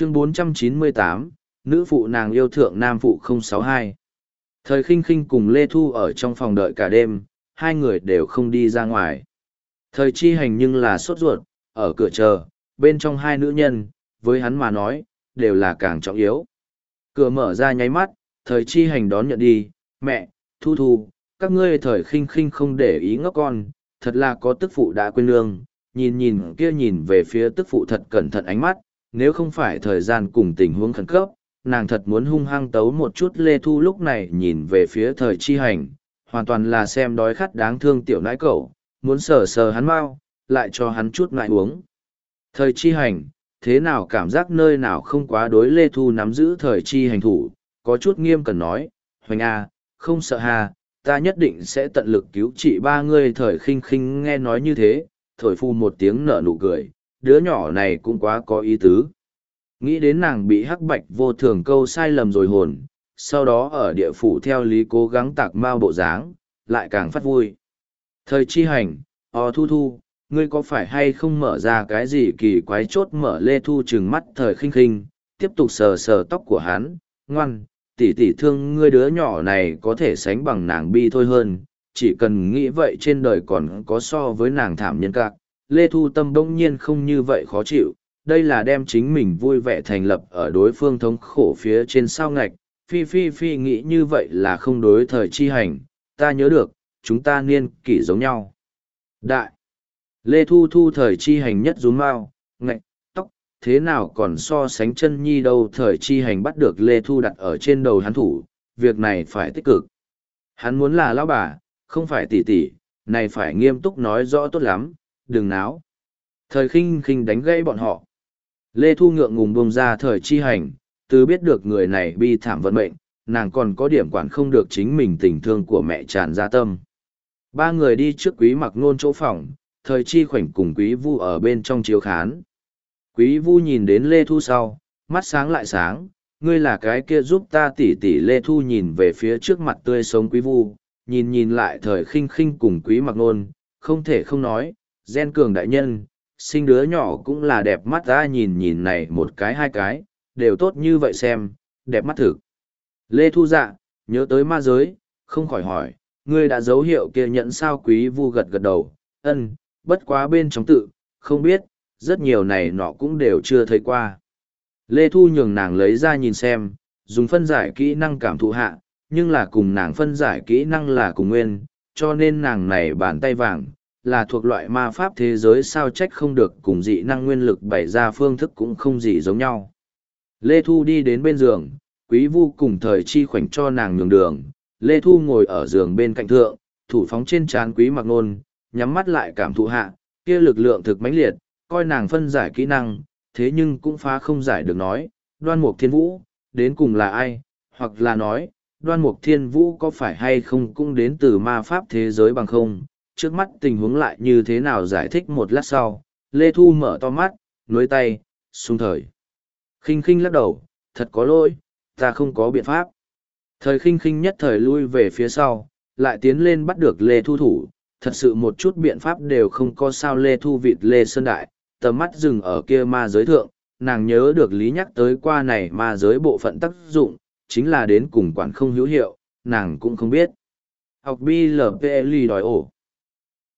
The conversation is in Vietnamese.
chương 498, nữ phụ nàng yêu thượng nam phụ 062. Thời khinh khinh cùng Lê Thu ở trong phòng đợi cả đêm, hai người đều không đi ra ngoài. Thời chi hành nhưng là sốt ruột, ở cửa chờ, bên trong hai nữ nhân, với hắn mà nói, đều là càng trọng yếu. Cửa mở ra nháy mắt, thời chi hành đón nhận đi, mẹ, thu thu, các ngươi thời khinh khinh không để ý ngốc con, thật là có tức phụ đã quên lương, nhìn nhìn kia nhìn về phía tức phụ thật cẩn thận ánh mắt, nếu không phải thời gian cùng tình huống khẩn cấp, nàng thật muốn hung hăng tấu một chút lê thu lúc này nhìn về phía thời chi hành, hoàn toàn là xem đói khát đáng thương tiểu nãi cậu, muốn sờ sờ hắn mau, lại cho hắn chút nãi uống. Thời chi hành, thế nào cảm giác nơi nào không quá đối lê thu nắm giữ thời chi hành thủ, có chút nghiêm cần nói, hoành a, không sợ hà, ta nhất định sẽ tận lực cứu trị ba người thời khinh khinh nghe nói như thế, thổi phu một tiếng nở nụ cười, đứa nhỏ này cũng quá có ý tứ. Nghĩ đến nàng bị hắc bạch vô thường câu sai lầm rồi hồn, sau đó ở địa phủ theo lý cố gắng tạc mau bộ dáng, lại càng phát vui. Thời chi hành, o thu thu, ngươi có phải hay không mở ra cái gì kỳ quái chốt mở lê thu trừng mắt thời khinh khinh, tiếp tục sờ sờ tóc của hắn, ngoan, tỷ tỷ thương ngươi đứa nhỏ này có thể sánh bằng nàng bi thôi hơn, chỉ cần nghĩ vậy trên đời còn có so với nàng thảm nhân cạc. Lê Thu Tâm bỗng nhiên không như vậy khó chịu, đây là đem chính mình vui vẻ thành lập ở đối phương thống khổ phía trên sao ngạch. Phi Phi Phi nghĩ như vậy là không đối thời chi hành, ta nhớ được, chúng ta niên kỷ giống nhau. Đại! Lê Thu Thu thời chi hành nhất rúm mau, ngạch, tóc, thế nào còn so sánh chân nhi đâu thời chi hành bắt được Lê Thu đặt ở trên đầu hắn thủ, việc này phải tích cực. Hắn muốn là lão bà, không phải tỷ tỷ, này phải nghiêm túc nói rõ tốt lắm, đừng náo. Thời khinh khinh đánh gãy bọn họ. Lê Thu ngượng ngùng buông ra thời chi hành, từ biết được người này bi thảm vận mệnh, nàng còn có điểm quản không được chính mình tình thương của mẹ tràn ra tâm. Ba người đi trước quý mặc nôn chỗ phòng, thời chi khoảnh cùng quý vu ở bên trong chiếu khán. Quý vu nhìn đến Lê Thu sau, mắt sáng lại sáng, ngươi là cái kia giúp ta tỉ tỉ Lê Thu nhìn về phía trước mặt tươi sống quý vu, nhìn nhìn lại thời khinh khinh cùng quý mặc nôn, không thể không nói, gen cường đại nhân, sinh đứa nhỏ cũng là đẹp mắt ra nhìn nhìn này một cái hai cái, đều tốt như vậy xem, đẹp mắt thực. Lê Thu dạ, nhớ tới ma giới, không khỏi hỏi, ngươi đã dấu hiệu kia nhận sao quý vu gật gật đầu, ân, bất quá bên trong tự, không biết, rất nhiều này nọ cũng đều chưa thấy qua. Lê Thu nhường nàng lấy ra nhìn xem, dùng phân giải kỹ năng cảm thụ hạ, nhưng là cùng nàng phân giải kỹ năng là cùng nguyên, cho nên nàng này bàn tay vàng, là thuộc loại ma pháp thế giới sao trách không được cùng dị năng nguyên lực bày ra phương thức cũng không gì giống nhau. Lê Thu đi đến bên giường, quý vu cùng thời chi khoảnh cho nàng nhường đường, Lê Thu ngồi ở giường bên cạnh thượng, thủ phóng trên trán quý mặc nôn, nhắm mắt lại cảm thụ hạ, kia lực lượng thực mãnh liệt, coi nàng phân giải kỹ năng, thế nhưng cũng phá không giải được nói, đoan mục thiên vũ, đến cùng là ai, hoặc là nói, đoan mục thiên vũ có phải hay không cũng đến từ ma pháp thế giới bằng không, trước mắt tình huống lại như thế nào giải thích một lát sau, Lê Thu mở to mắt, nuối tay, sung thời. khinh khinh lắc đầu, thật có lỗi, ta không có biện pháp. Thời khinh khinh nhất thời lui về phía sau, lại tiến lên bắt được Lê Thu thủ, thật sự một chút biện pháp đều không có sao Lê Thu vịt Lê Sơn Đại, tầm mắt dừng ở kia ma giới thượng, nàng nhớ được lý nhắc tới qua này ma giới bộ phận tác dụng, chính là đến cùng quản không hữu hiệu, nàng cũng không biết. Học BLPL đòi ổ.